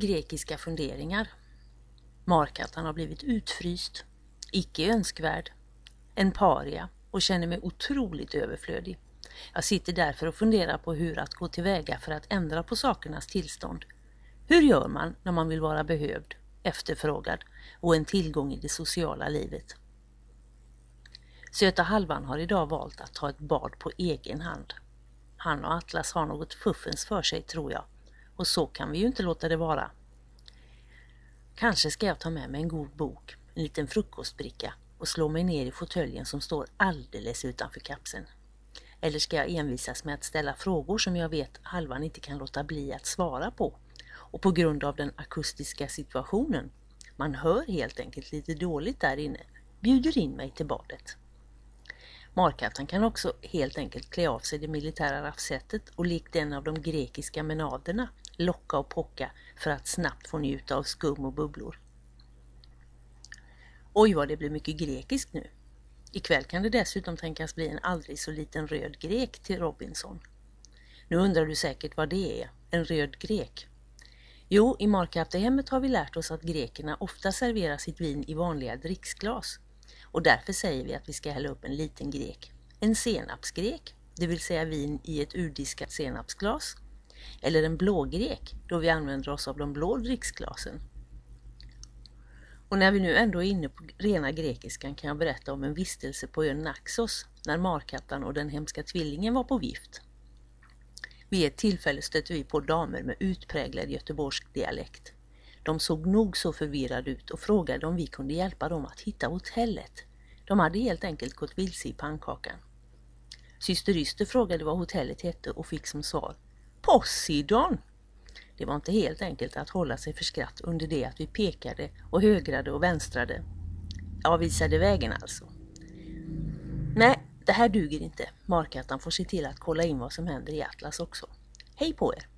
Grekiska funderingar. Markattan har blivit utfryst, icke önskvärd, en paria och känner mig otroligt överflödig. Jag sitter därför och funderar på hur att gå tillväga för att ändra på sakernas tillstånd. Hur gör man när man vill vara behövd, efterfrågad och en tillgång i det sociala livet? Söta halvan har idag valt att ta ett bad på egen hand. Han och Atlas har något fuffens för sig tror jag och så kan vi ju inte låta det vara. Kanske ska jag ta med mig en god bok, en liten frukostbricka och slå mig ner i fåtöljen som står alldeles utanför kapseln. Eller ska jag envisas med att ställa frågor som jag vet halvan inte kan låta bli att svara på och på grund av den akustiska situationen, man hör helt enkelt lite dåligt där inne, bjuder in mig till badet. Markatten kan också helt enkelt klä av sig det militära raffsättet och likt en av de grekiska menaderna locka och pocka för att snabbt få njuta av skum och bubblor. Oj vad det blir mycket grekiskt nu. Ikväll kan det dessutom tänkas bli en aldrig så liten röd grek till Robinson. Nu undrar du säkert vad det är, en röd grek? Jo, i Markattehemmet har vi lärt oss att grekerna ofta serverar sitt vin i vanliga dricksglas och därför säger vi att vi ska hälla upp en liten grek. En senapsgrek, det vill säga vin i ett urdiskat senapsglas. Eller en blågrek, då vi använder oss av de blå dricksglasen. Och när vi nu ändå är inne på rena grekiskan kan jag berätta om en vistelse på ön Naxos när Markattan och den hemska tvillingen var på vift. Vid ett tillfälle stötte vi på damer med utpräglad göteborgsk dialekt. De såg nog så förvirrade ut och frågade om vi kunde hjälpa dem att hitta hotellet. De hade helt enkelt gått vilse i pannkakan. Syster Yster frågade vad hotellet hette och fick som svar Poseidon! Det var inte helt enkelt att hålla sig för skratt under det att vi pekade och högrade och vänstrade. Ja, visade vägen alltså. Nej, det här duger inte. Markattan får se till att kolla in vad som händer i Atlas också. Hej på er!